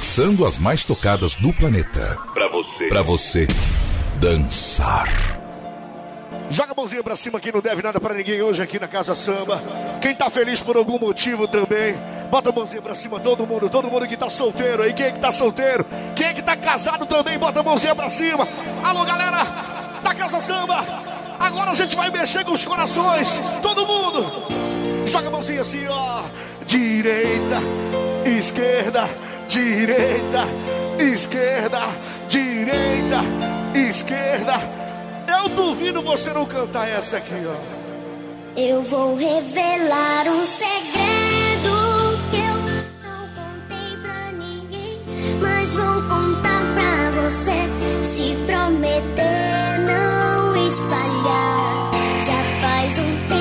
mixando as mais tocadas do planeta. Pra você. Pra você dançar. Joga a mãozinha pra cima que não deve nada pra ninguém hoje aqui na Casa Samba. Quem tá feliz por algum motivo também, bota a mãozinha pra cima, todo mundo, todo mundo que tá solteiro aí. Quem é que tá solteiro? Quem é que tá casado também, bota a mãozinha pra cima. Alô, galera da Casa Samba. Agora a gente vai mexer com os corações. Todo mundo. Joga a mãozinha assim, ó. Direita, esquerda, direita, esquerda, direita, esquerda. Eu duvido você não cantar essa aqui, ó. Eu vou revelar um segredo que eu não contei pra ninguém, mas vou contar pra você. Se prometer não espalhar, já faz um tempo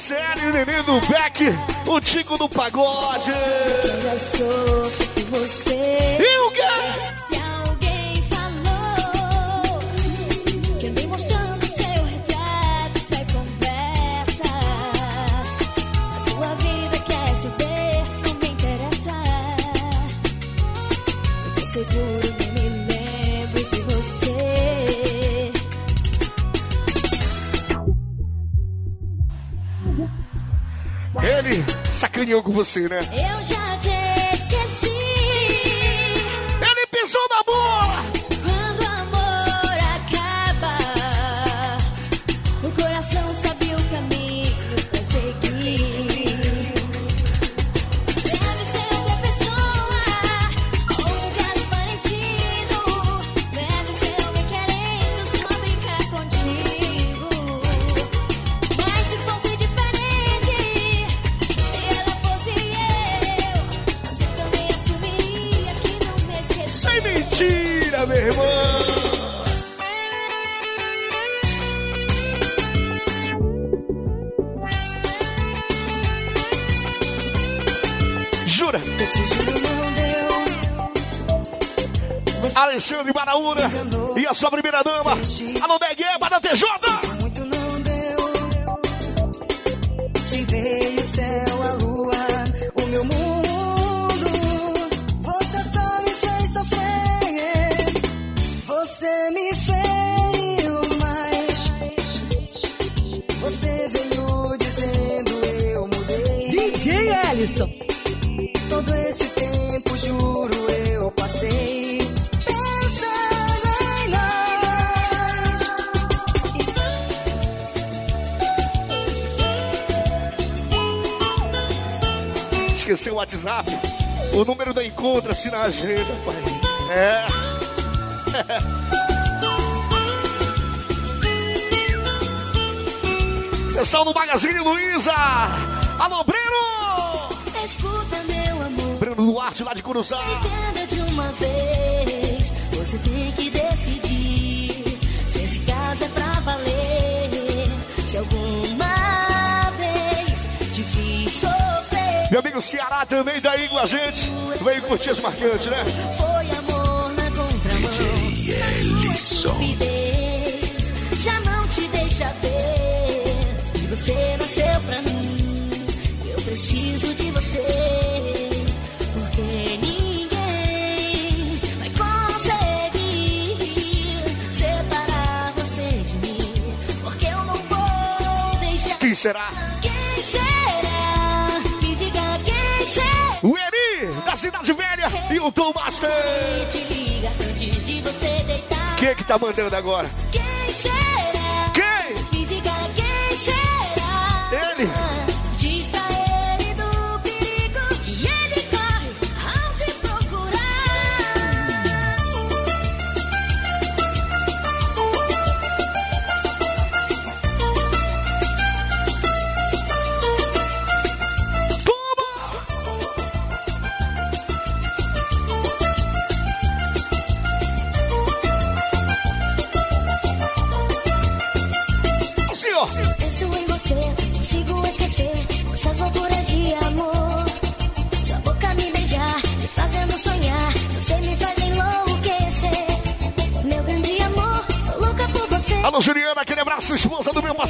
Pimentinha da CL, Nenê do Beck, o Tico do Pagode. Eu já sofro sacaneou com você, né? Eu já te esqueci. Ele pisou na bola. Alexandre Baraúna e a sua primeira dama. Alô, Negueba da TJ. Muito não deu. Te dei o céu, O WhatsApp? O número da encontra-se na agenda, pai. É. Pessoal do Magazine Luiza. Alô, Breno! Escuta, meu amor. Breno Duarte, lá de Curuzá. Entenda de uma vez. Você tem que Meu amigo Ceará também tá aí com a gente. Veio curtir as marcantes, né? Foi amor na contramão. DJ Ellison. Já não te deixa ver que você nasceu pra mim. Eu preciso de você, porque ninguém vai você deitar. Quem é que tá mandando agora? Quem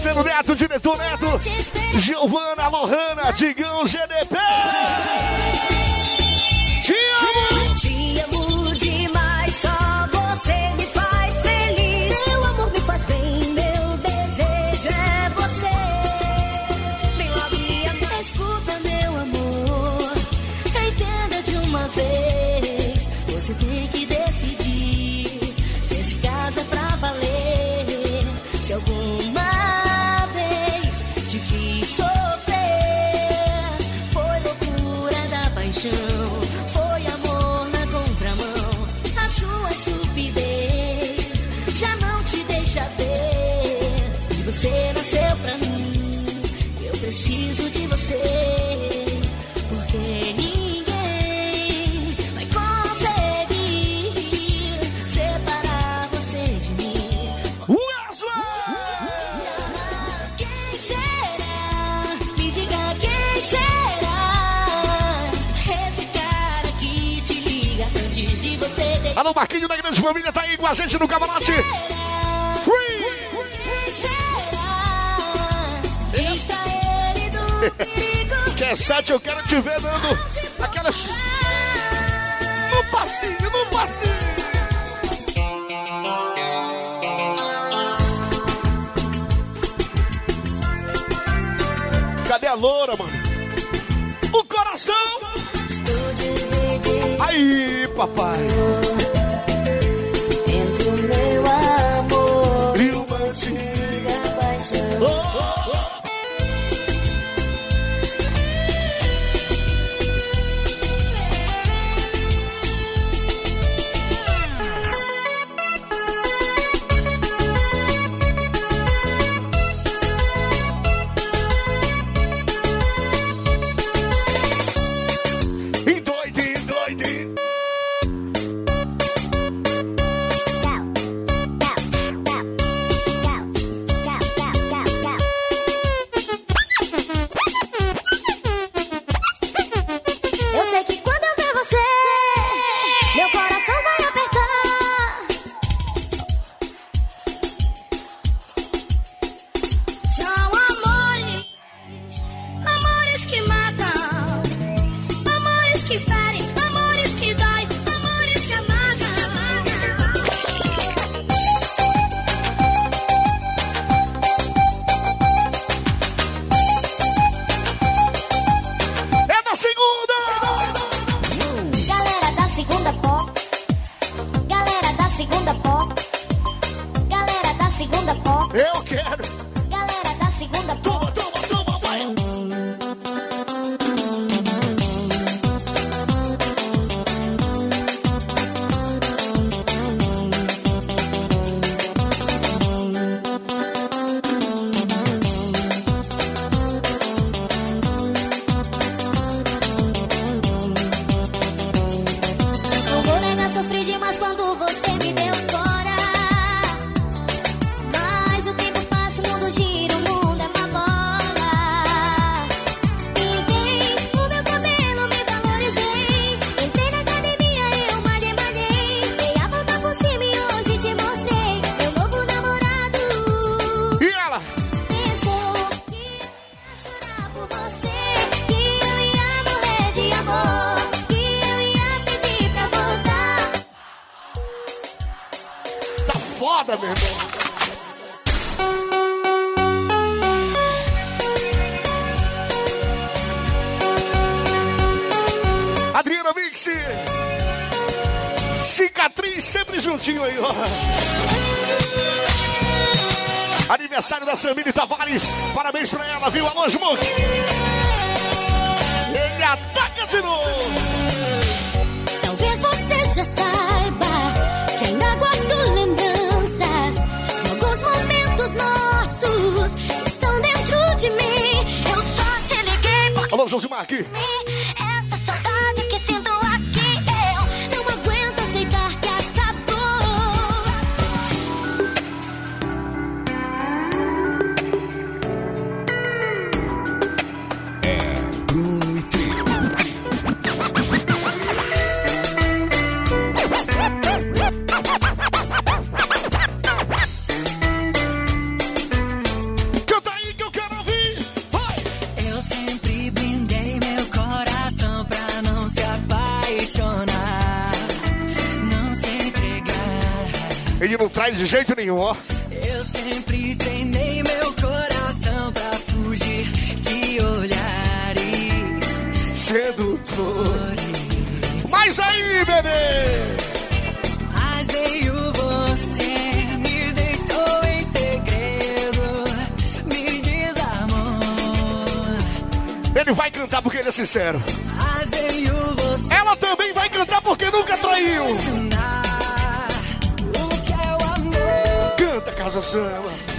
Marcelo Neto, diretor Neto, Giovana, Lohana, Digão, GDP! Tá Alô, Marquinho da Grande Família, tá aí com a gente no camarote. que é sete, eu quero te ver dando aquelas. No passinho, no passinho. Cadê a loura, mano? O coração! Aí, papai! Oh. da Samile Tavares. Parabéns pra ela, viu? Alô, Smoke. Ele ataca de novo. Talvez você já saiba que ainda guardo lembranças de alguns momentos nossos que estão dentro de mim. Eu só te liguei. Alô, Josimar aqui. Nenhum, ó. Eu sempre treinei meu coração pra fugir de olhares Sedutores. Mas aí, bebê! Mas veio você, me deixou em segredo, me desarmou. Ele vai cantar porque ele é sincero. Mas veio você Ela também vai cantar porque nunca traiu. Canta, Casa Samba.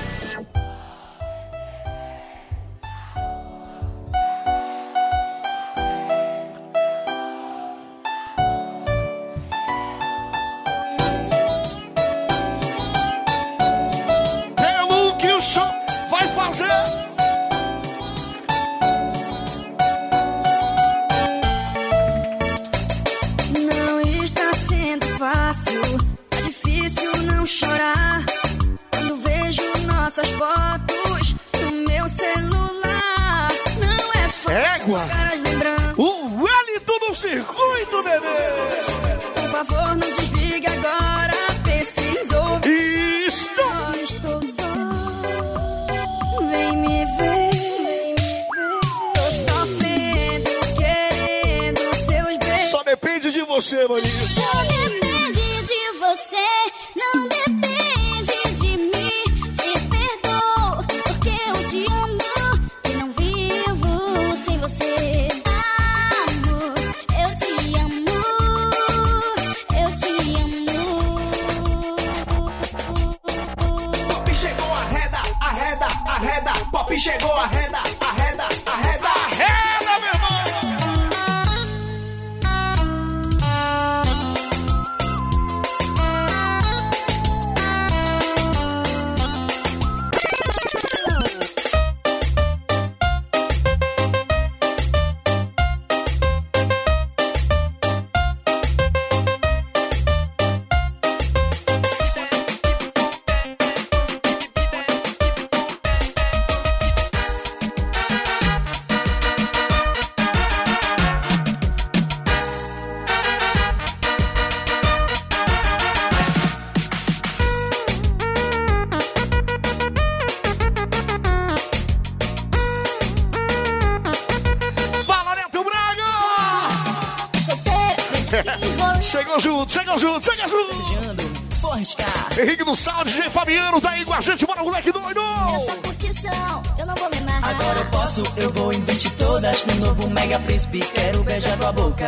Chegou junto, chegou junto, chega junto. Henrique do Sal, DJ Fabiano, tá aí com a gente, bora, moleque doido! essa curtição, eu não vou me amarrar. Agora eu posso, eu vou investir todas no novo Mega Príncipe. Quero beijar tua boca.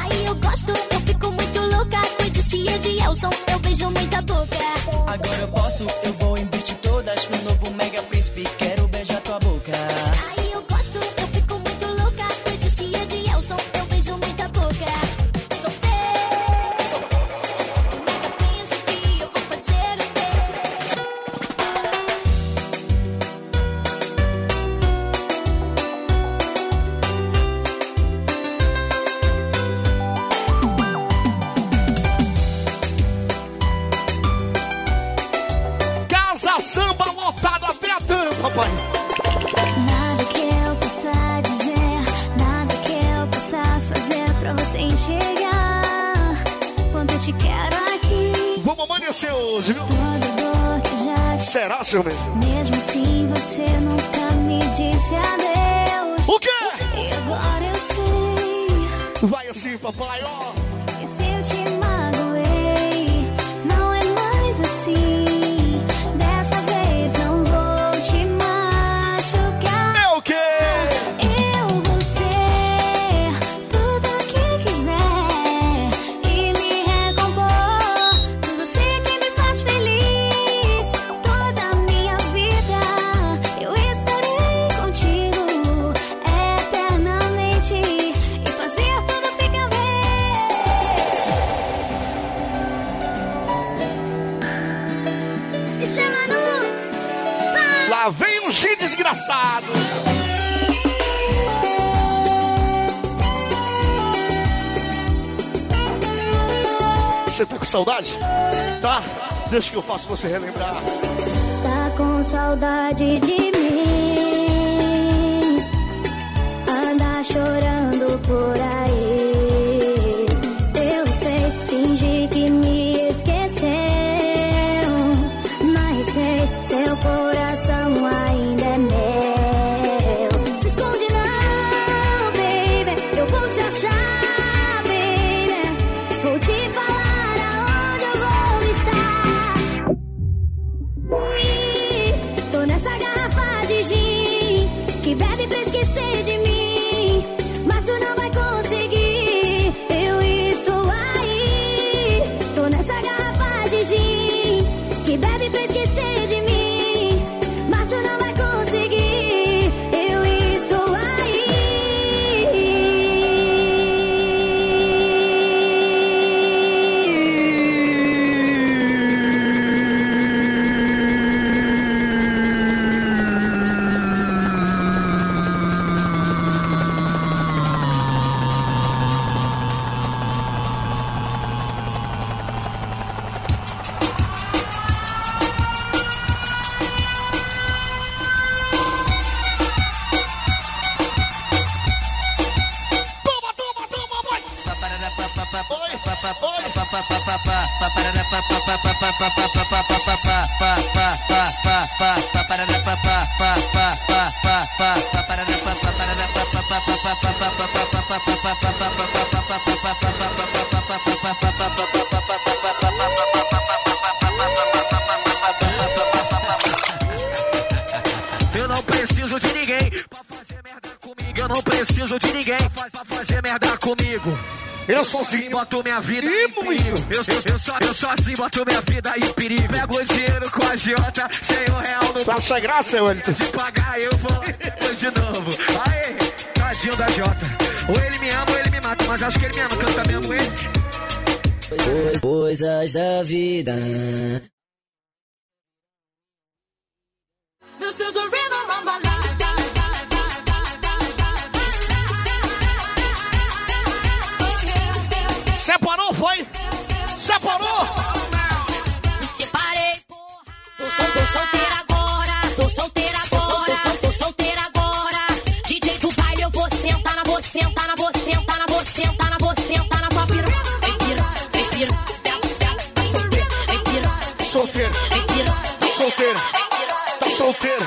Aí eu gosto, eu fico muito louca. Foi de Cia de Elson, eu beijo muita boca. Agora eu posso, eu vou investir todas no novo Mega Príncipe. Quero já Será, seu mesmo? Saudade? Tá? Deixa que eu faço você relembrar. Tá com saudade de mim? Anda chorando por aí. Boto minha vida E em perigo. Eu, eu, eu, só, eu sozinho boto minha vida em perigo. Pego o dinheiro com a Jota, sem um real no Tu acha graça, Wellington? de pagar, eu vou de novo. Aê, tadinho da Jota. Ou ele me ama ou ele me mata, mas acho que ele me ama, canta mesmo ele. Cois- Coisas da vida. This is the rhythm of my life. Separou, foi? Separou? Me separei, porra. Tô, sol, tô solteira agora. Tô solteira agora. Tô, sol, tô solteira agora. DJ do baile, eu vou sentar na vou sentar na vou sentar na vou sentar na vou sentar na tua piru. Vem piru, vem piru. Dela, dela, tá solteira. Vem Solteiro, vem piru. tá solteiro, tá solteiro,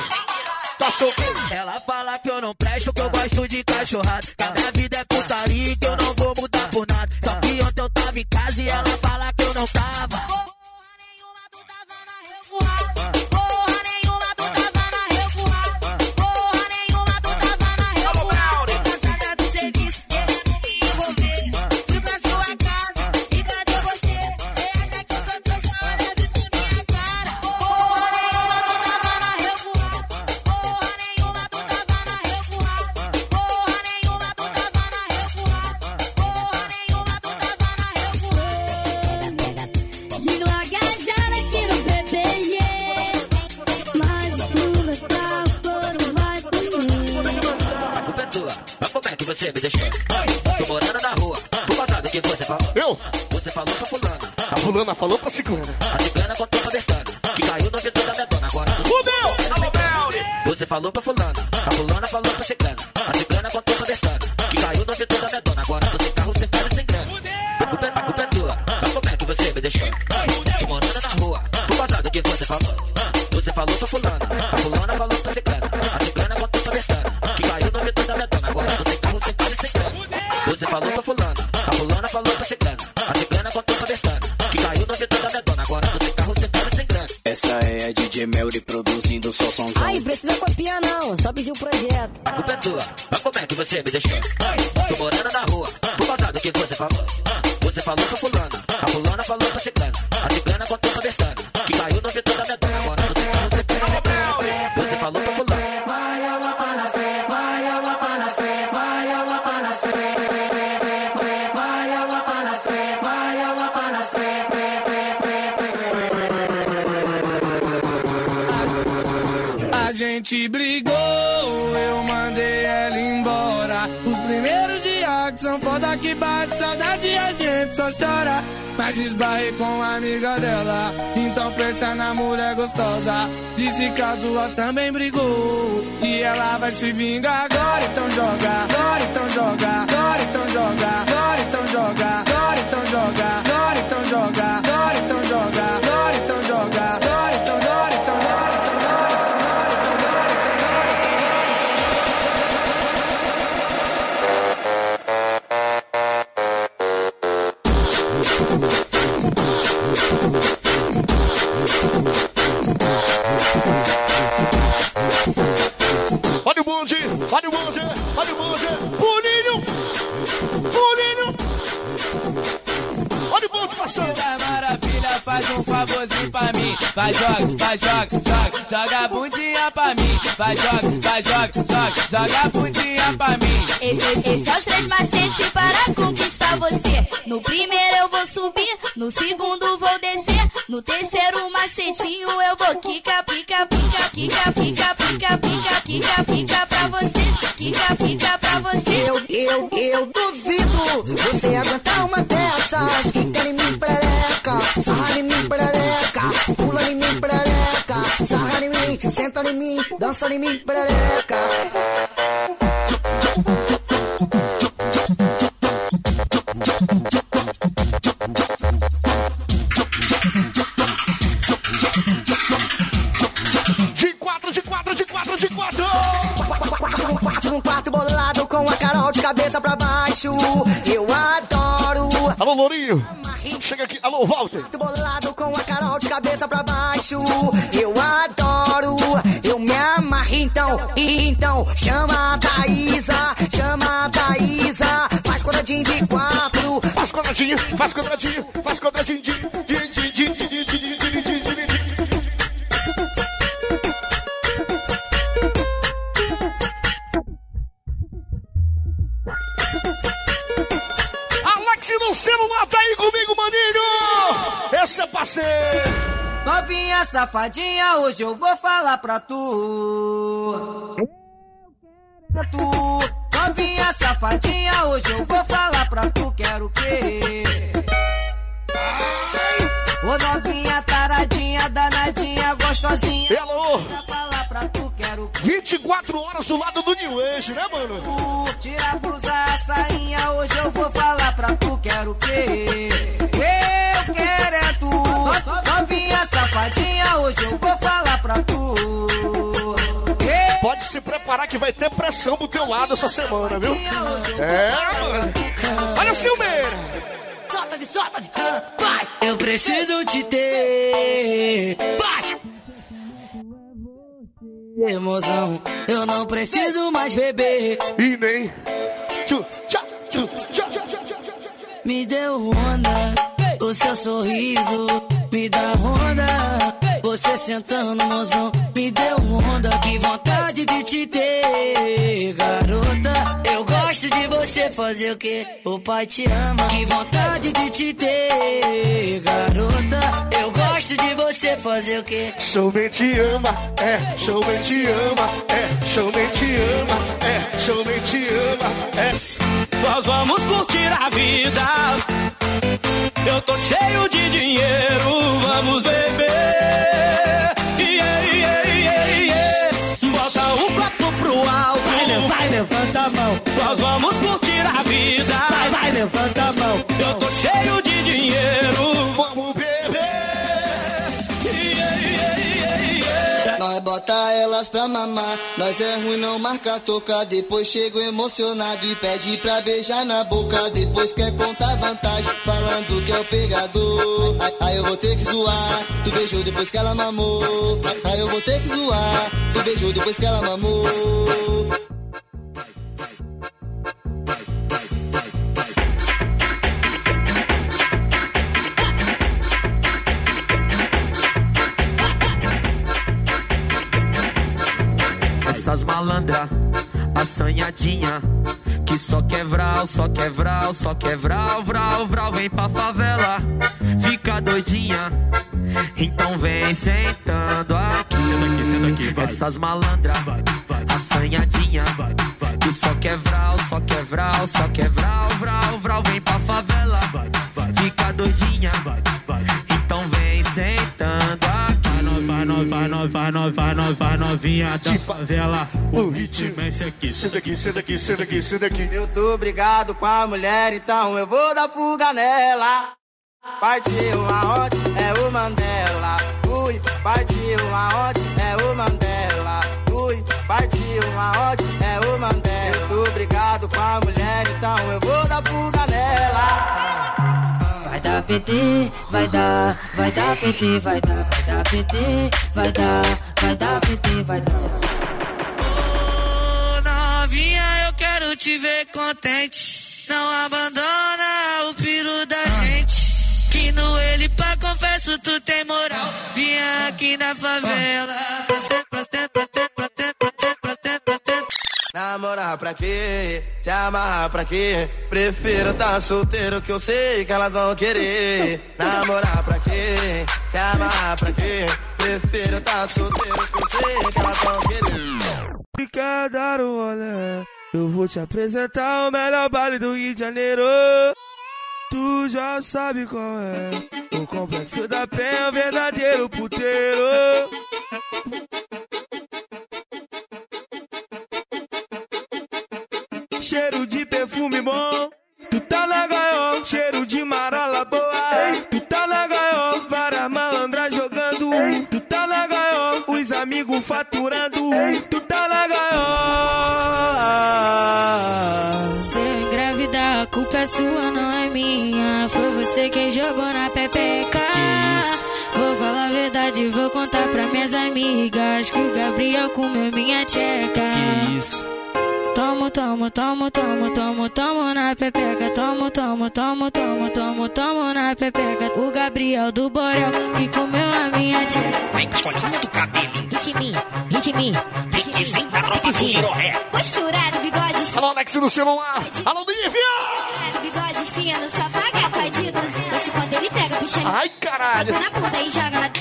tá solteiro. Ela fala que eu não presto, que eu gosto de cachorrada. Que a minha vida é putaria e que eu não vou mudar por nada. Só que ontem eu tava em casa e ela fala que eu não tava. Você me deixou? Tô morando na rua, por causa do que você falou. Eu? Você falou pra fulana, A fulana falou pra ciclana. a cigana contou pra Bertana, que caiu no ouvido da minha dona agora. Fudeu! Você falou pra fulana, a fulana falou pra cigana, a cigana contou Essa é a DJ Melody produzindo só somzão. Ai, precisa copiar não, só pedir o projeto. A culpa é tua, mas como é que você me deixou? Tô morando na rua, por causa do que você falou. Você falou pra fulana, a fulana falou pra cigana, a cigana contou pra Bertana, que caiu no ouvido da minha dona agora. Você, você, você, você falou pra que bate saudade a gente só chora. Mas esbarrei com a amiga dela, então pensa na mulher gostosa. Disse que a tua também brigou, e ela vai se vingar agora. Então joga, agora então joga, agora então joga, agora então joga, agora então joga, agora então joga, agora então joga, agora então joga, agora então joga, olha o bonde, olha o bonde. Boninho, Boninho. Olha o bonde passando. da maravilha, faz um favorzinho pra mim. Vai, joga, vai, joga, joga, joga a bundinha pra mim. Vai, joga, vai, joga, joga, joga a bundinha pra mim. Esse, esse é os três macetes para conquistar você. No primeiro eu vou subir, no segundo vou descer. No terceiro macetinho eu vou quica, pica, pica, quica, pica, pica, pica, quica, pica pra você. Quica, pica pra você. Eu, eu, eu duvido você aguentar uma dessas. Quica em mim, perereca, sarra em mim, perereca, pula em mim, perereca, sarra em mim, senta em mim, dança em mim, perereca. Cabeça pra baixo. Eu adoro. Alô, Lourinho. Chega aqui. Alô, Walter. Tô bolado com a Carol de cabeça pra baixo. Eu adoro. Eu me amarro então. E então, chama a Thaísa. Chama a Thaísa. Faz quadradinho de quatro. Faz quadradinho, faz quadradinho, faz quadradinho de, Safadinha, hoje eu vou falar pra tu. Tu, novinha safadinha, hoje eu vou falar pra tu, quero o quê? Ô novinha taradinha, danadinha, gostosinha. Falar pra tu, quero o quê? 24 horas do lado do New Age, né, mano? Tu, Tira a blusa, a sainha, hoje eu vou falar pra tu, quero o quê? Eu quero é. Novinha safadinha, hoje eu vou falar pra tu. Pode se preparar que vai ter pressão do teu lado essa semana, viu? É, mano. Olha o Silmeira. Solta de, solta de, vai! Eu preciso te ter, vai! Emoção, eu não preciso mais beber. E nem. Tchu, tchá, tchu, tchá, tchá, tchá, tchá, tchá. Me deu onda, o seu sorriso me dá onda. Você sentando, mozão, me deu onda. Que vontade de te ter, garota. Eu gosto de você fazer o que o pai te ama. Que vontade de te ter, garota. Eu gosto de você fazer o que Showman te ama, é, showman te ama, é, showman te ama, é, showman te ama, é. Nós vamos curtir a vida. Eu tô cheio de dinheiro, vamos beber. Yeah, yeah, yeah, yeah. Bota um copo pro alto. Vai, levanta a mão. Nós vamos curtir a vida. Vai, vai, levanta a mão. Eu tô cheio de Nós bota elas pra mamar. Nós é ruim, não marca tocar. Depois chego emocionado e pede pra beijar na boca. Depois quer contar vantagem, falando que é o pegador. Aí, eu vou ter que zoar. Tu beijou depois que ela mamou. Aí eu vou ter que zoar. Tu beijou depois que ela mamou. malandra, assanhadinha. Que só quebral, só quebral, só quebral, vral, vral, vem pra favela, fica doidinha. Então vem sentando aqui. Senta aqui, senta aqui Essas malandras, vai, assanhadinha. Que só quebral, só quebral, só quebral, vral, vral, vem pra favela, fica doidinha. Então vem sentando aqui Vai, no- vai, no- vai, no- vai, no- vai novinha da favela. O ritmo é esse aqui. Senta aqui, senta aqui, senta aqui, senta aqui. Eu tô brigado com a mulher, então eu vou dar fuga nela. Partiu aonde é o Mandela. Ui, partiu aonde é o Mandela. Ui, partiu aonde é o Mandela. Eu tô brigado com a mulher, então eu vou dar fuga nela. Dar PT, vai dar, vai dar PT, vai dar, vai dar PT, vai dar, vai dar PT, vai dar. Ô novinha, eu quero te ver contente. Não abandona o piro da gente. Que no ele pra confesso tu tem moral. Vinha aqui na favela. Procede, procede, procede, procede, procede, procede, procede. Namorar pra quê? Se amarrar pra quê? Prefiro tá solteiro que eu sei que elas vão querer. Namorar pra quê? Se amarrar pra quê? Prefiro tá solteiro que eu sei que elas vão querer. Se quer dar um rolê, eu vou te apresentar o melhor baile do Rio de Janeiro. Tu já sabe qual é. O complexo da penha é o verdadeiro puteiro. Cheiro de perfume bom. Tu tá na gaiola, cheiro de marola boa. Tu tá na gaiola, várias malandras jogando. Tu tá na gaiola, os amigos faturando. Tu tá na gaiola. Cê culpa é sua, não é minha. Foi você quem jogou na pepeca. Vou falar a verdade, vou contar pra minhas amigas que o Gabriel comeu minha tcheca. Que isso? Tomo, tomo, tomo, tomo, tomo, tomo na pepeca. Tomo, tomo, tomo, tomo, tomo, tomo na pepeca. O Gabriel do Borel que comeu a minha tcheca. Vem com escolinha do cabelo. Em mim. Piquezinho da tropa do Liroré. Posturado, bigode Alô, Alex no celular. Alô, fino, bigode fino, só paga a de 200. Hoje quando ele pega, puxa Ai, caralho. na bunda e joga na... Ai,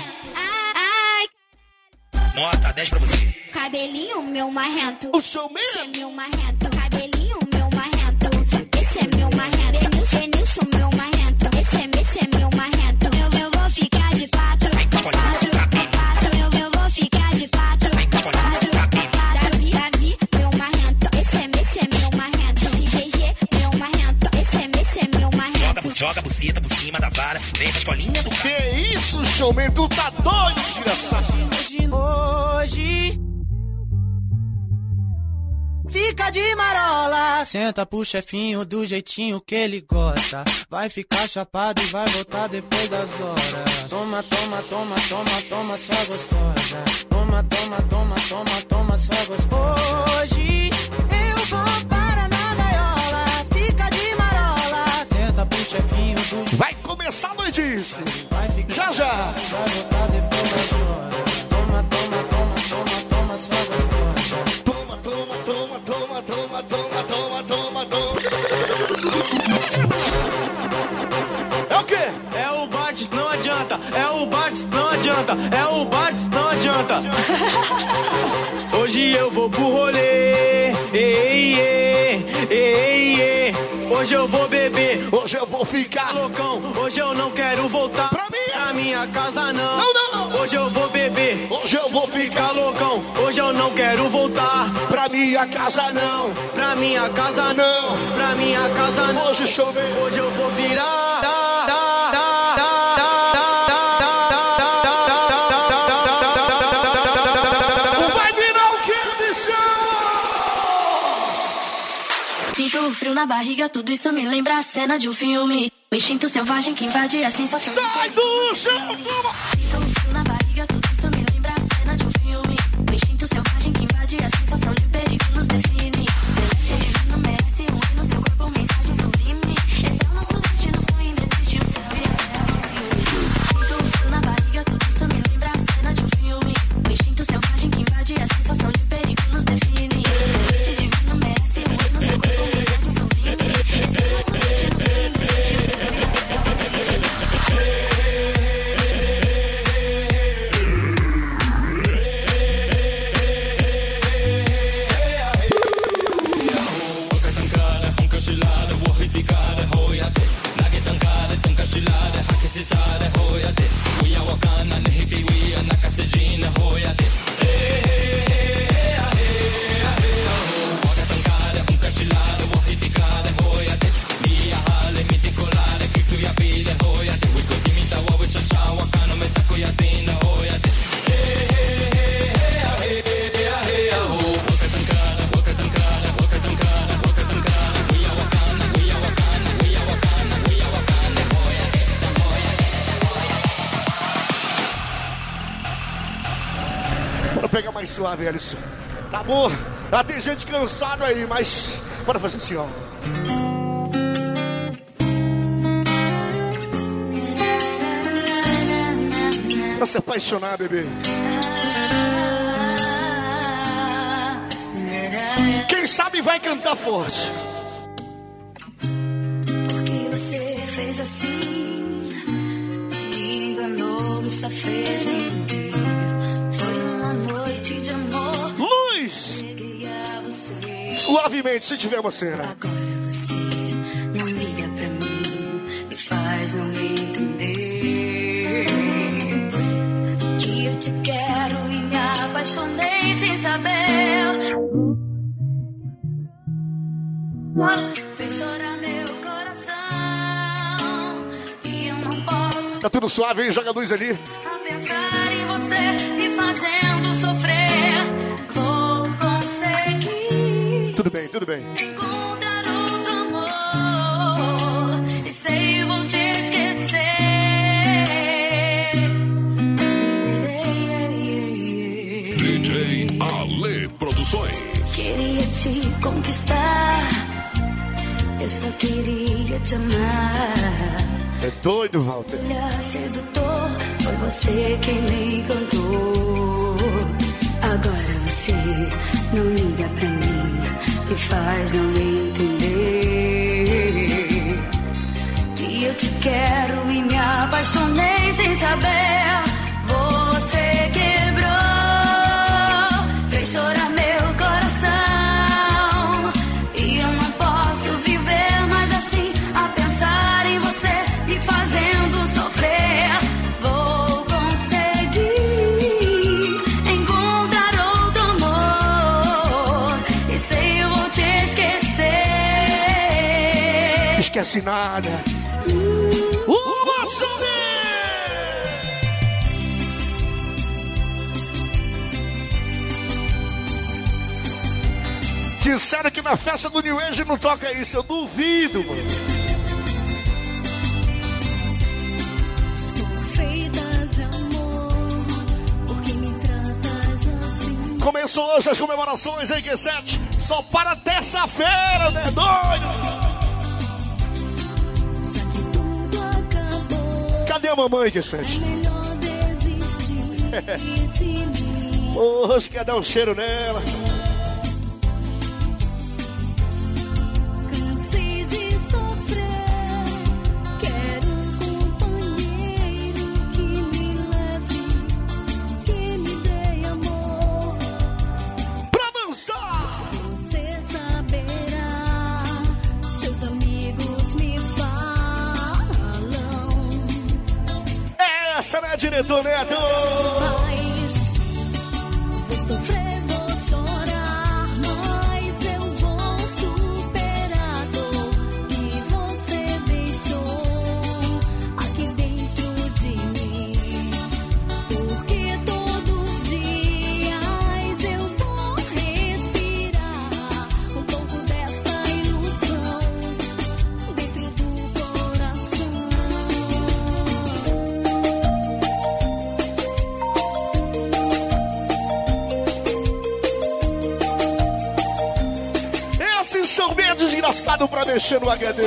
Nota 10 pra você. cabelinho meu marrento. O showman. Esse é meu marrento. Cabelinho meu marrento. Esse é meu marrento. Denilson, Denilson, meu marrento. Esse é, esse é meu marrento. Eu, eu vou ficar de pato. Pato, pato. Eu, eu vou ficar de pato. Pato. Davi, Davi, meu marrento. Esse é, esse é meu marrento. DGG, meu marrento. Esse é, esse é meu Joga, marrento. joga a buceta por cima da vara. Vem com a escolinha do Que isso, showman? Tu tá doido, desgraçado. Hoje fica de marola. Senta pro chefinho do jeitinho que ele gosta. Vai ficar chapado e vai voltar depois das horas. Toma, toma, toma, toma, toma, só gostosa. Toma, toma, toma, toma, toma, só gostosa. Eu vou beber. Hoje eu vou ficar. Loucão, hoje eu não quero voltar Pra mim. pra minha casa, não. Não, não, não. Hoje eu vou beber. Hoje eu vou ficar loucão, hoje eu não quero voltar pra minha casa, não. pra minha casa, não. Pra minha casa, não. Hoje showman. Hoje eu vou virar. Frio na barriga, tudo isso me lembra a cena de um filme. O instinto selvagem que invade a sensação. Sai do chão, suave, Alisson. Tá bom? Já tem gente cansado aí, mas bora fazer assim, ó. Pra se apaixonar, bebê. Quem sabe vai cantar forte. Porque você fez assim, me enganou e só fez me mentir. Suavemente, se tiver uma cena. Agora você não liga pra mim, me faz não entender. Que eu te quero e me apaixonei sem saber. Fez chorar meu coração. E eu não posso Tá tudo suave, hein? Joga a luz ali. a pensar em você me fazendo sofrer. Bem, tudo bem. encontrar outro amor. E sei, vou te esquecer. DJ Ale Produções. Queria te conquistar. Eu só queria te amar. É doido, Walter. Olhar sedutor, foi você quem me encantou. Agora você não liga pra mim e faz não me entender. Que eu te quero e me apaixonei sem saber. Você quebrou, fez chorar esquecer. Esquece nada. Uma subir! Disseram que na festa do New Age não toca isso, eu duvido, mano. Feita de amor, porque me tratas assim. Começou hoje as comemorações em Q7, só para terça-feira, né? Doido! A mamãe, Q7? Melhor desistir de mim. Hoje quer dar um cheiro nela. Mexer no HD.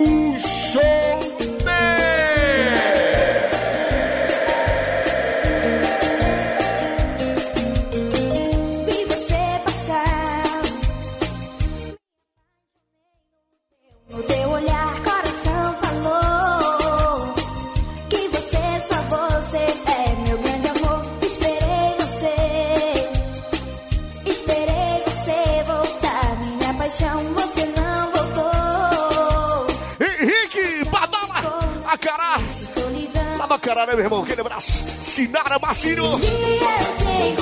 O show Vi você passar. Acará, né, meu irmão? Aquele abraço. Sinara Marcinho.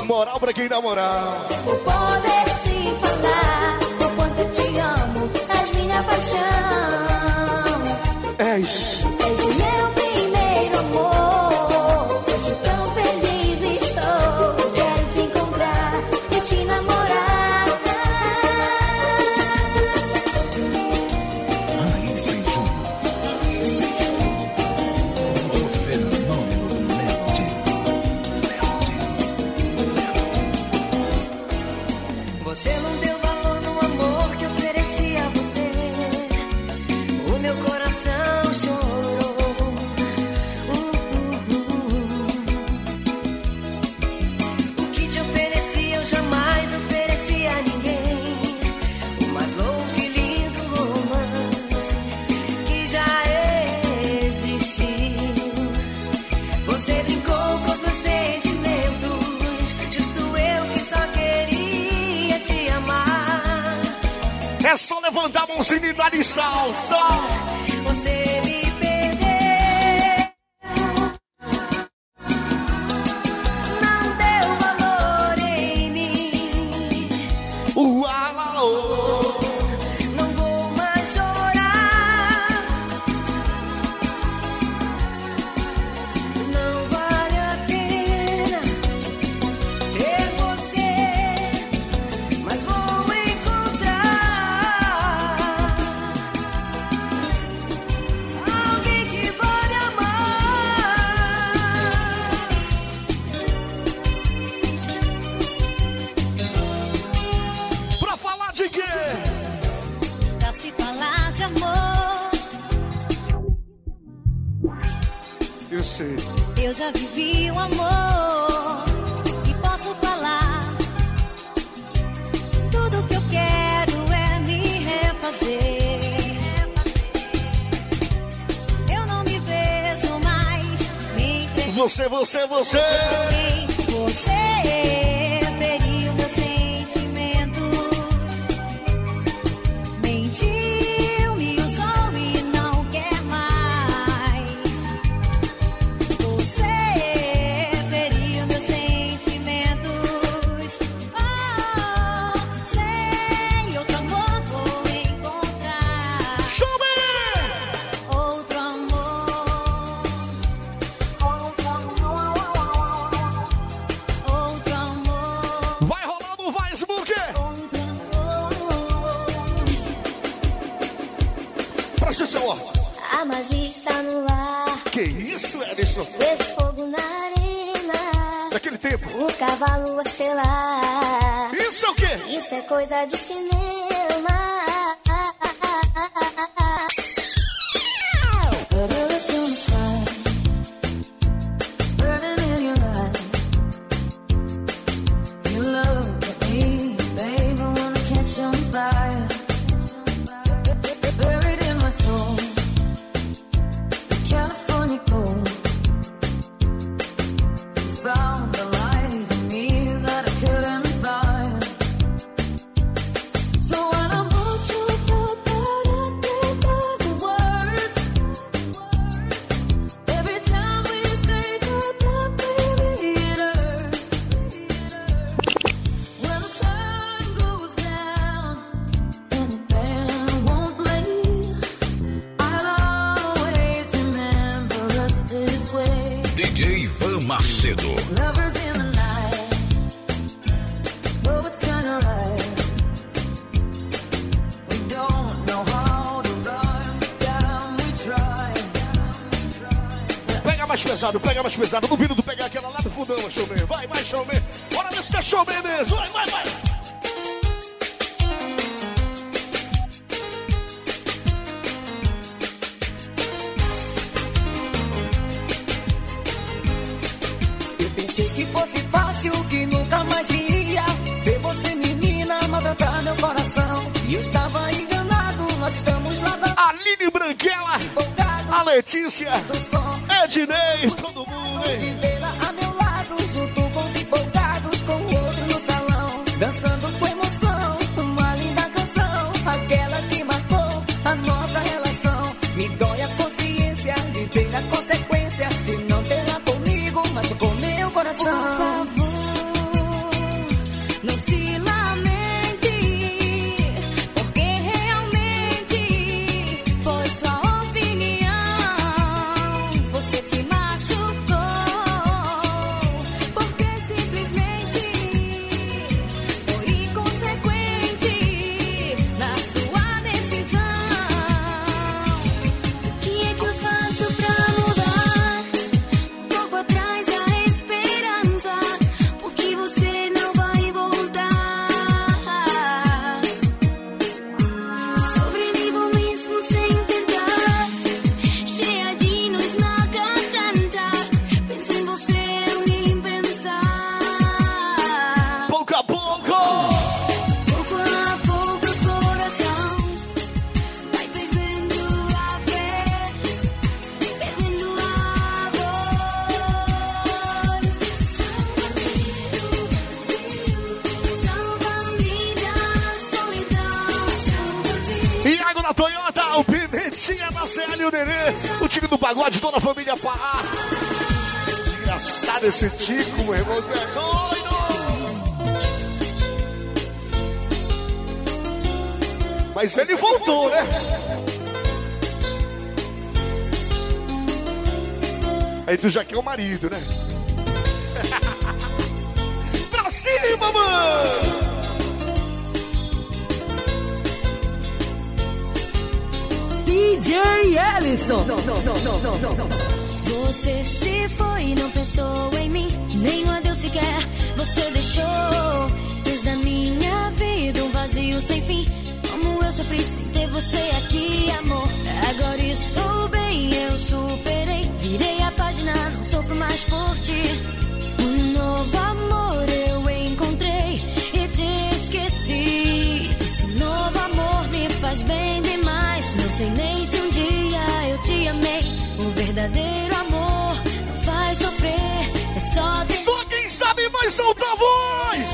Moral pra quem dá moral. Vou poder te falar o quanto eu te amo, és minha paixão. É isso. Levantar a mãozinha e de salsa. Eu sei. Eu já vivi o amor e posso falar. Tudo que eu quero é me refazer. Eu não me vejo mais me entregando. Você, você, você. Você isso? Vejo fogo na arena. Daquele tempo. O cavalo a selar. Isso é o quê? Isso é coisa de cinema. We try. Pega mais pesado, pega mais pesado. Duvido tu pegar aquela lá do fundão, showman. Vai, vai, showman. Bora ver se tá showman mesmo. Vai, vai, vai. Letícia, Ednei, todo mundo, hein? a meu lado, com o outro no salão, dançando com emoção, uma linda canção, aquela que marcou a nossa relação. Me dói a consciência de ver a consequência de não tê-la comigo, mas com meu coração. Pagode, toda a família Pará. Desgraçado esse tico, meu irmão, que é doido. Mas ele voltou, né? Aí tu já quer o marido, né? pra cima, mano! DJ Ellison. Você se foi e não pensou em mim, nem um adeus sequer você deixou. Fez da minha vida um vazio sem fim, como eu sofri sem ter você aqui, amor. Agora estou bem, eu superei, virei a página, não sofro mais por ti. Um novo amor eu encontrei e te esqueci. Esse novo amor me faz bem sei nem se um dia eu te amei. O verdadeiro amor não faz sofrer, é só. Só quem sabe vai soltar a voz!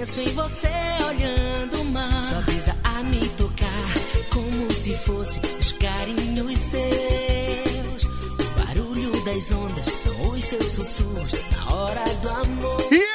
penso em você olhando o mar. Só brisa a me tocar, como se fosse os carinhos seus. O barulho das ondas são os seus sussurros na hora do amor. E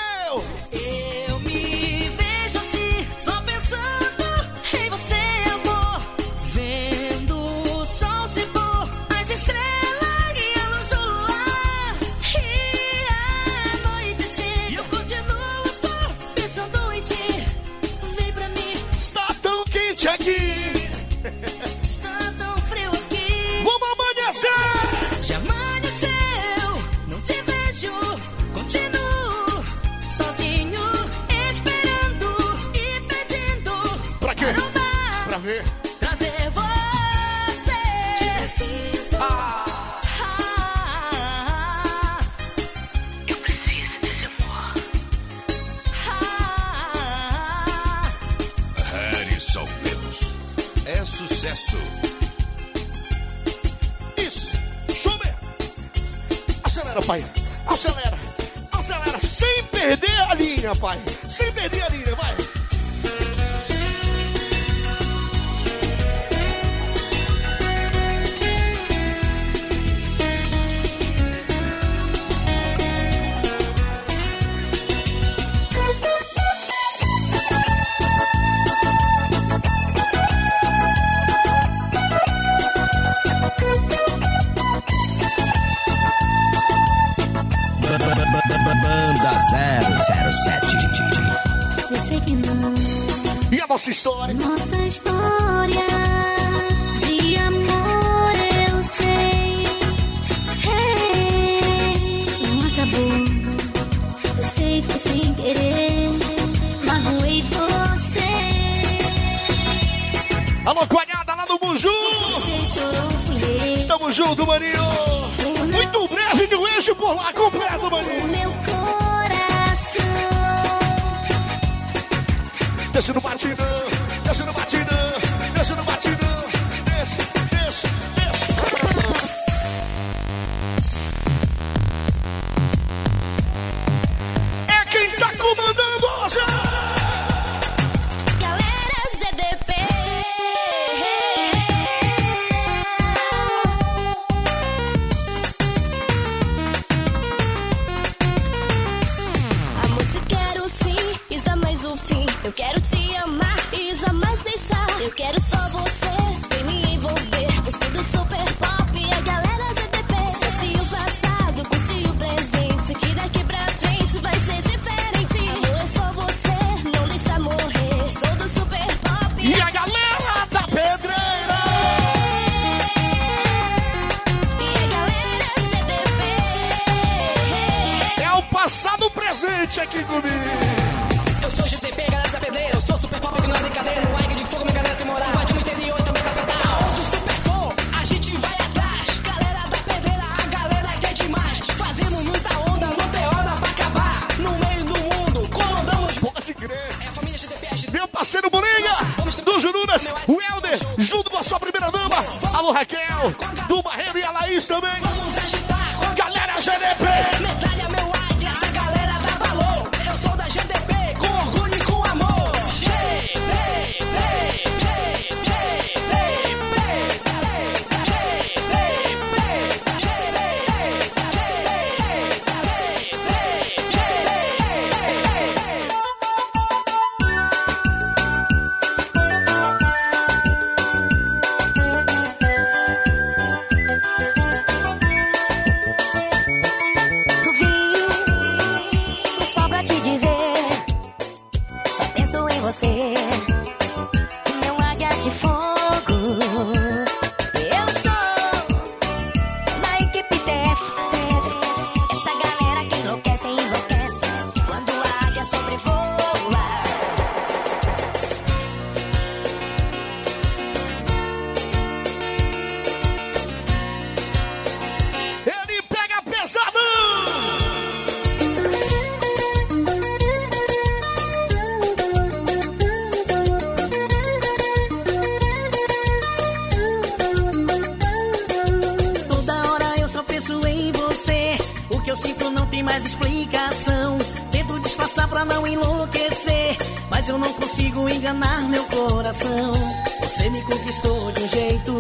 enganar meu coração. Você me conquistou de um jeito.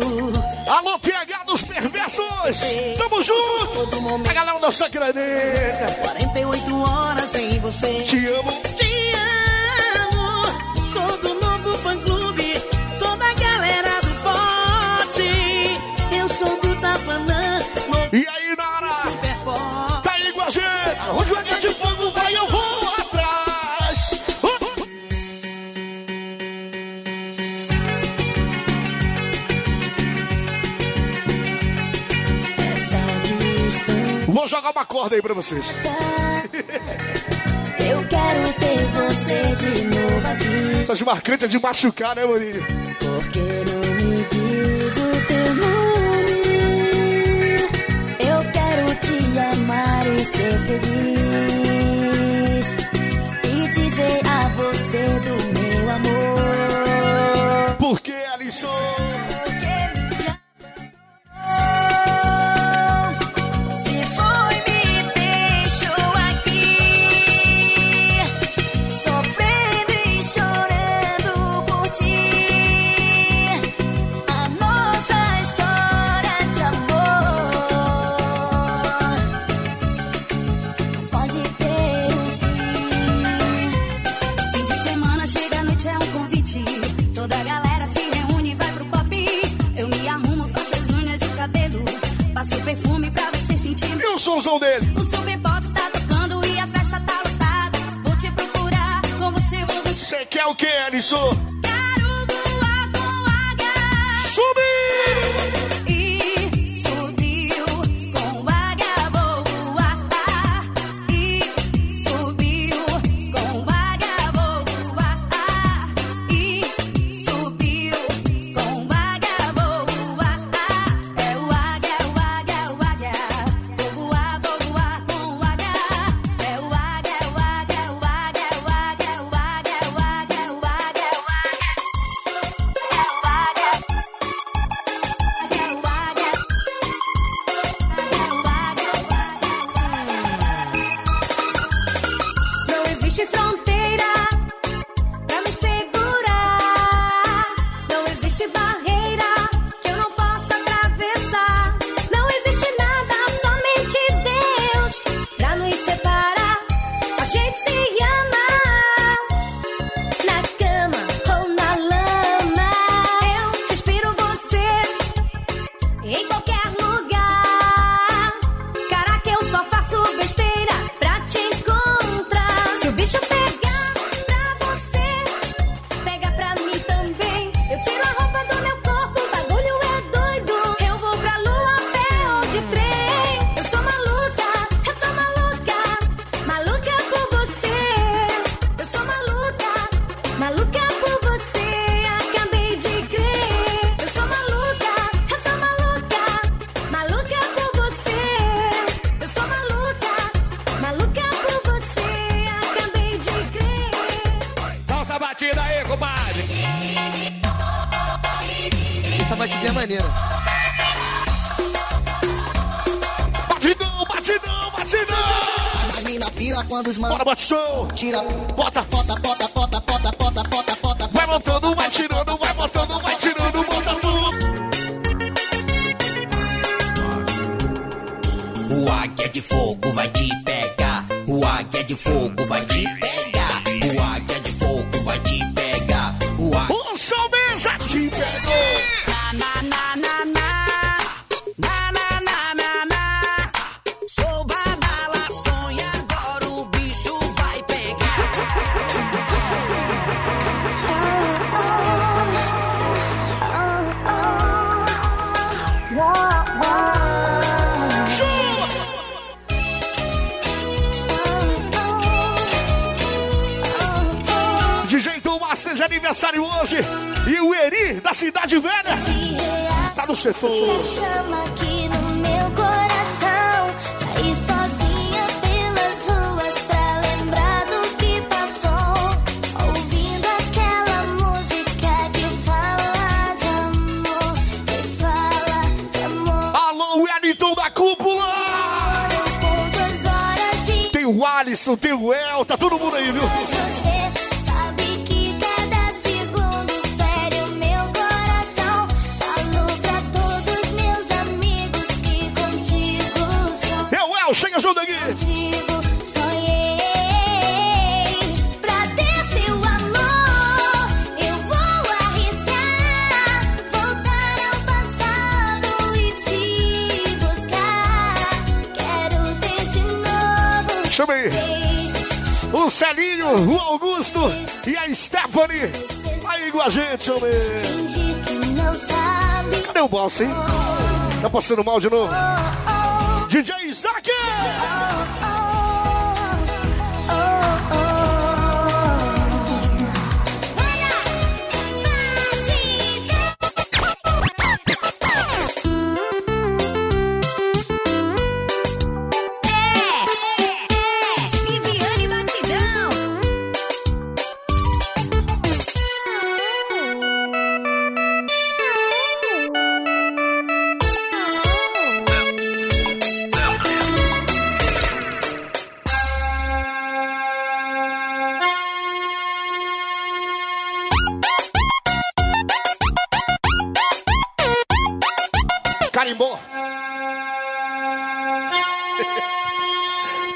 Alô, PH dos perversos! Tamo junto! A galera da Sacraneta! 48 horas sem você. Te amo! corda aí pra vocês. Eu quero ter você de novo aqui. Só é de marcante é de machucar, né, Maninho? Porque não me diz o teu nome? Eu quero te amar e ser feliz. E dizer a você do Tira você for. Me chama aqui no meu coração. Saí sozinha pelas ruas pra lembrar do que passou. Ouvindo aquela música que fala de amor. Que fala de amor. Alô, Wellington da Cúpula! Tem o Alisson, tem o El, tá todo mundo aí, viu? O Celinho, o Augusto e a Stephanie. Aí com a gente, sabe. Cadê o boss, hein? Tá passando mal de novo? DJ Isaac! Carimbó.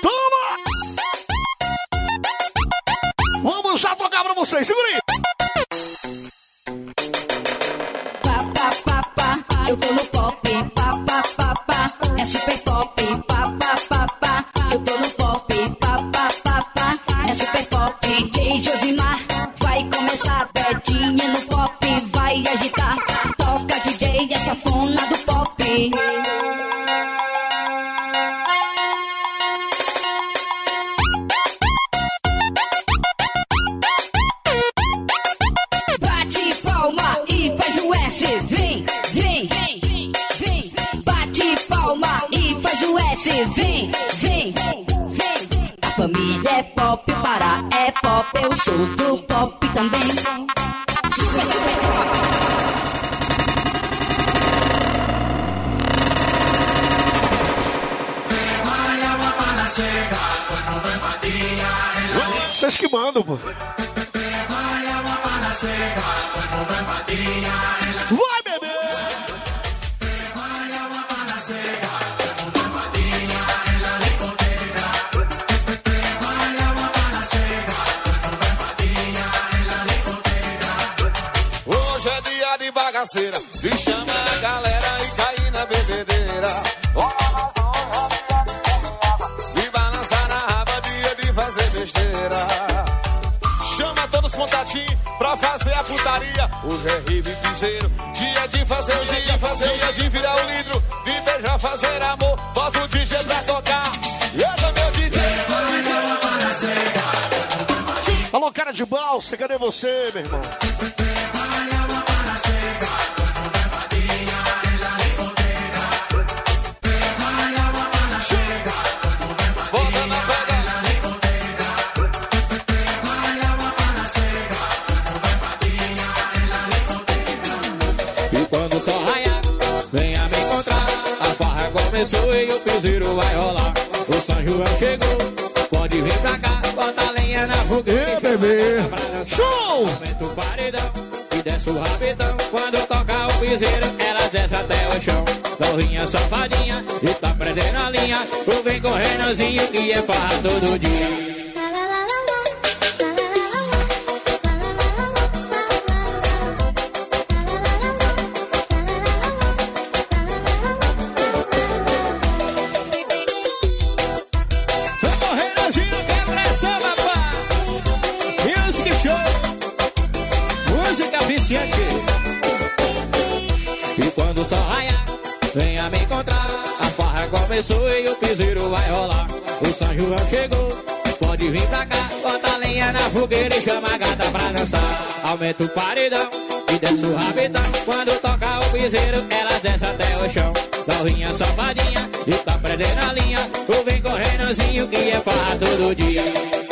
Toma! Vamos já tocar pra vocês, segura aí. Que balsa, cadê você, meu irmão? Quando o sol raiar, venha me encontrar. A farra começou e o piseiro vai rolar. O São João chegou, pode vir pra cá. Bota lenha na fogueira. Ê, bebê. Show! Aumenta o paredão e desce o rabetão. Quando toca o piseiro, ela desce até o chão. Novinha safadinha e tá prendendo a linha. Tu vem correndozinho que é farra todo dia. Começou e o piseiro vai rolar. O São João chegou, pode vir pra cá. Bota lenha na fogueira e chama a gata pra dançar. Aumenta o paredão e desce o rabetão. Quando toca o piseiro, ela desce até o chão. Novinha safadinha e tá prendendo a linha. Tu vem correndozinho que é farra todo dia.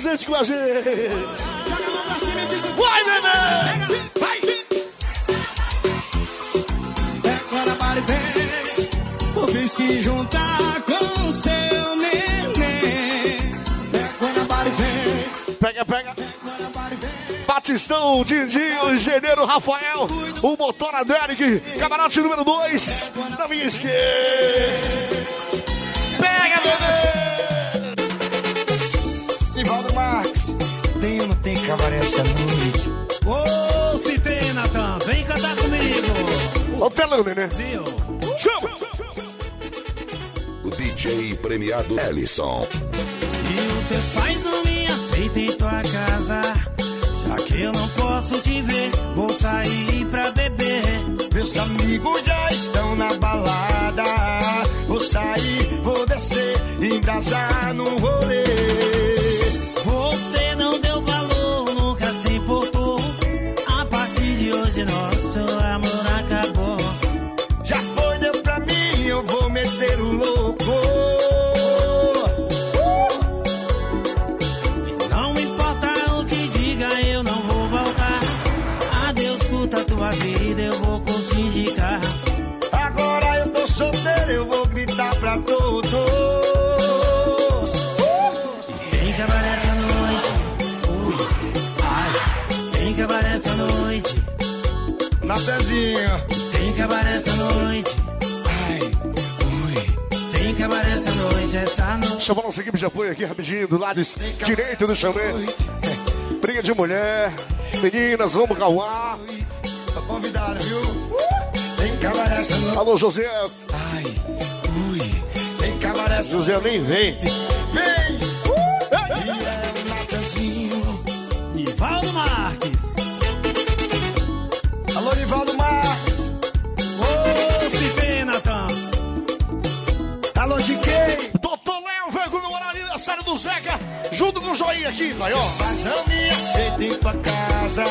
Presente com a gente. Vai, bebê! Vai! É Guanabara e vem. Vem se juntar com seu neném. É Guanabara e vem. Pega, pega. Batistão, Dindinho, Engenheiro Rafael, o motor Derek, camarote número 2, na minha esquerda. Nivaldo Marques, tem ou não tem cabaré essa noite? Ô, se tem, Natan, vem cantar comigo. Ô, telão, nenê. Chama! O DJ premiado Ellison. E os teus pais não me aceitam em tua casa. Já que eu não posso te ver, vou sair pra beber. Meus amigos já estão na balada. Vou sair, vou descer, embrasar no rolê. Noite, essa noite. Chamar nossa equipe de apoio aqui rapidinho, do lado direito do chamê. Briga de mulher, meninas, vamos calmar. Tá convidado, viu? Tem cabaré essa noite. Alô, José. Ai, ui. Tem cabaré essa José nem vem. Vem! Nivaldo Marques. Do Zeca, junto com o Joinha aqui, vai, ó. Mas não me aceita em tua casa.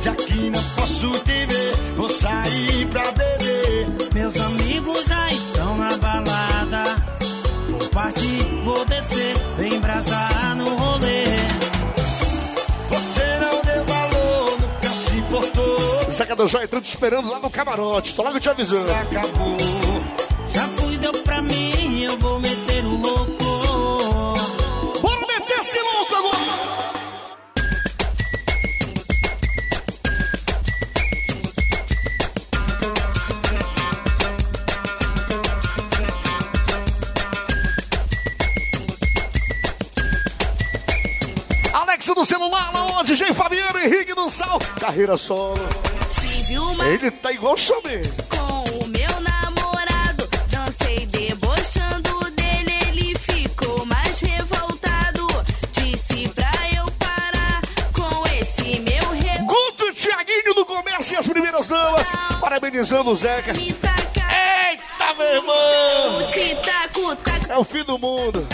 Já que não posso te ver, vou sair pra beber. Meus amigos já estão na balada. Vou partir, vou descer, vem embrasar no rolê. Você não deu valor, nunca se importou. Zeca do Joia, te esperando lá no camarote, tô logo te avisando. Acabou. Já fui, deu pra mim, eu vou meter Sal. Carreira solo. Uma Ele tá igual o com o meu namorado. Dancei debochando dele, ele ficou mais revoltado. Disse pra eu parar com esse meu re... Guto Tiaguinho do comércio e as primeiras damas. Parabenizando o Zeca. Eita, meu irmão! É o fim do mundo.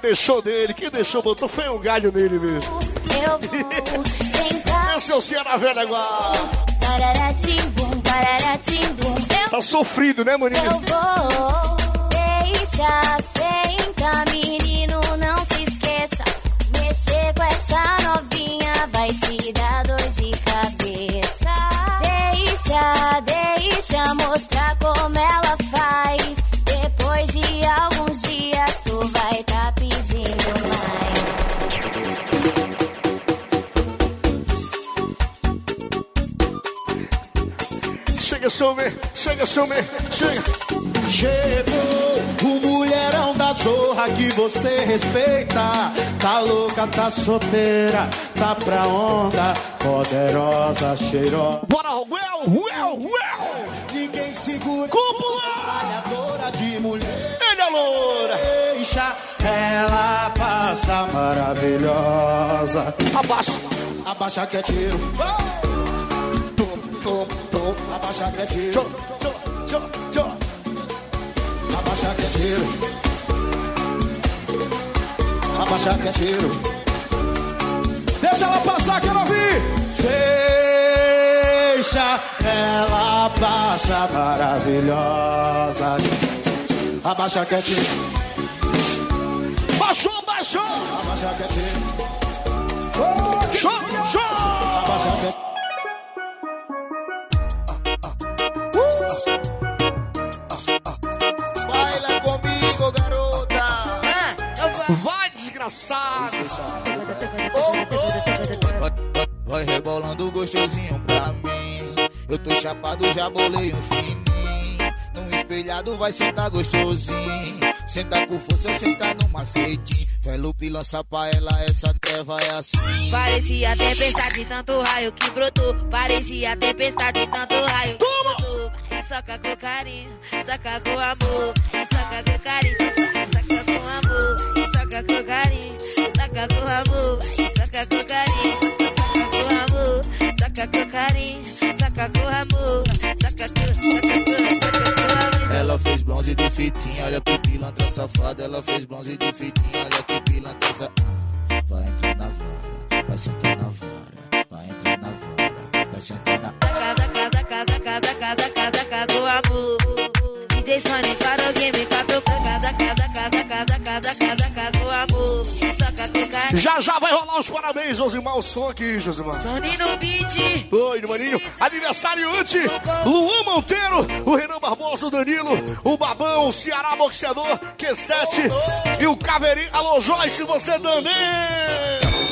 Deixou dele, quem deixou, botou foi um galho nele mesmo. Eu vou sentar. É seu Ceará velho agora. Tá sofrido, né, maninho? Eu vou deixar sentar, menino, não se esqueça. Mexer com essa novinha vai te dar dor de cabeça. Deixa, deixa mostrar como ela faz. Chega, some, chega, some, chega. Chegou o mulherão da zorra que você respeita. Tá louca, tá solteira, tá pra onda, poderosa, cheirosa. Bora, well, well, well. Ninguém segura. Cúpula! De mulher. Ele é loura. Deixa ela passa maravilhosa. Abaixa. Abaixa que é tiro. Tum, Tom, tom, abaixa é crescer Abaixa crescer é Abaixa crescer é Deixa ela passar, quero ouvir. Deixa ela passar maravilhosa. Abaixa crescer Baixou, baixou. Abaixa crescer oh, Show, show! Abaixa crescer desgraçado. Vai, vai, vai rebolando gostosinho pra mim. Eu tô chapado, já bolei um fininho. Num espelhado vai sentar gostosinho. Senta com força, eu sentar no macetinho. Felupe lança pra ela, essa treva é assim. Parecia tempestade, tanto raio que brotou. Parecia tempestade, tanto raio que brotou. Vai, soca com carinho, soca com amor. Soca com carinho, soca com amor saca com carinho, saca com amor, saca com carinho, saca com amor, saca com carinho, saca com amor, saca com, saca com, saca com. Ela fez bronze de fitinha, olha que pilantra safada. Ela fez bronze de fitinha, olha que pilantra safada. Vai entrar na vara, vai sentar na vara, vai entrar na vara, vai sentar na. Saca, saca, saca, saca, saca, saca com amor. DJ Sonic parou game, tá catou cada, cada, cada, cada, cada, cada. Já já vai rolar os parabéns, Josimar. O som aqui, Josimar. Sony no beat. Oi, maninho. Aniversariante, Luan Monteiro, o Renan Barbosa, o Danilo, o Babão, o Ceará Boxeador, Q7 e o Caveirinho. Alô, Joyce, você também.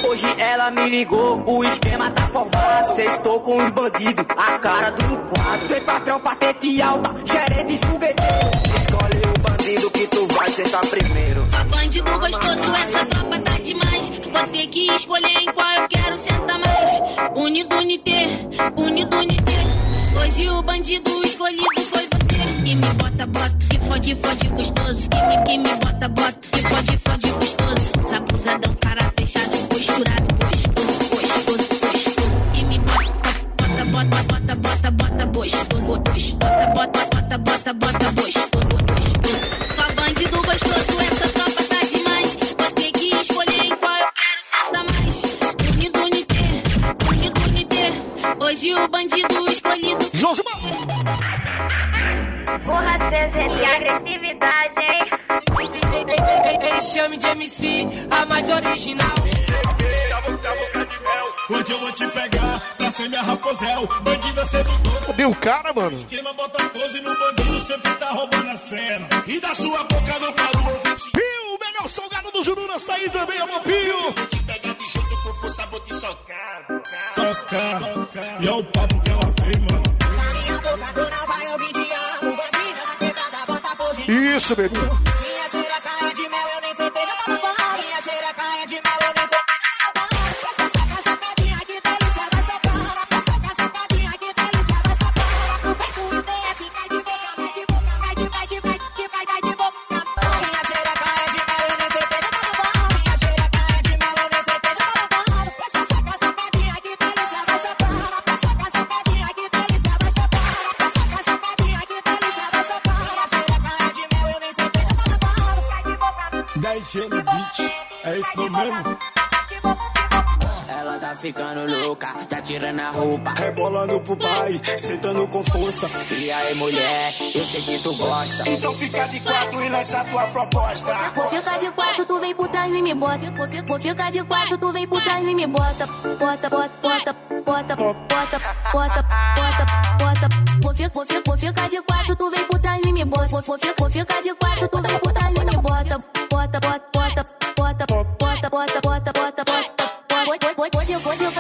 Hoje ela me ligou, o esquema tá formado. Sextou com os bandidos, a cara do quadro. Tem patrão, patente alta, gerente fogueteiro. Escolhe o bandido que tu vai sentar primeiro. Bandido gostoso, essa tropa tá demais. Vou ter que escolher em qual eu quero sentar mais. Unido, unité, unido, unité. Hoje o bandido escolhido foi você. Que me bota, bota, que fode, fode gostoso. Que me, que me bota, bota, que fode, fode gostoso. Sabusadão, cara fechado, posturado, gostoso, gostoso, gostoso. Que me bota, bota, bota, bota, bota, gostoso, gostosa. Bota, bota, bota, bota, gostoso, gostoso. Chame de MC, a mais original. Hoje eu vou te pegar pra ser minha raposel. Bandida sedutora. Cadê o cara, mano? Esquema bota pose no bandido, sempre tá roubando a cena. E da sua boca não parou ouvinte. Pio, o melhor salgado do Jurunas tá aí também, alô, Pio. Vou te pegar de jeito por força, vou te socar. Socar. E é o papo que ela fez, mano. Isso, bebê. Ficando louca, tá tirando a roupa. Rebolando pro pai, sentando com força. E aí, mulher, eu sei que tu gosta. Então fica de quatro e lança tua proposta. Vou ficar de quatro, tu vem por trás e me bota. Vou, fi- vou ficar de quatro, tu vem por trás e me bota. Bota, bota, bota, bota, bota, bota, bota, bota. Vou, fi- vou, vou ficar de quatro, tu vem por trás e me bota. Vou, vou, vou ficar de quatro, tu vem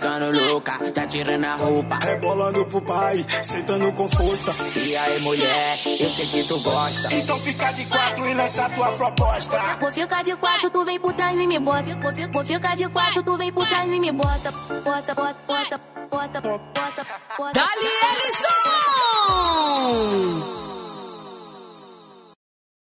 ficando louca, tá tirando a roupa. Rebolando pro pai, sentando com força. E aí, mulher, eu sei que tu gosta. Então fica de quatro e lança tua proposta. Vou ficar de quatro, tu vem por trás e me bota. Vou, fi- vou ficar de quatro, tu vem por trás e me bota. Bota, bota, bota, bota, bota, bota. Dali, Ellison!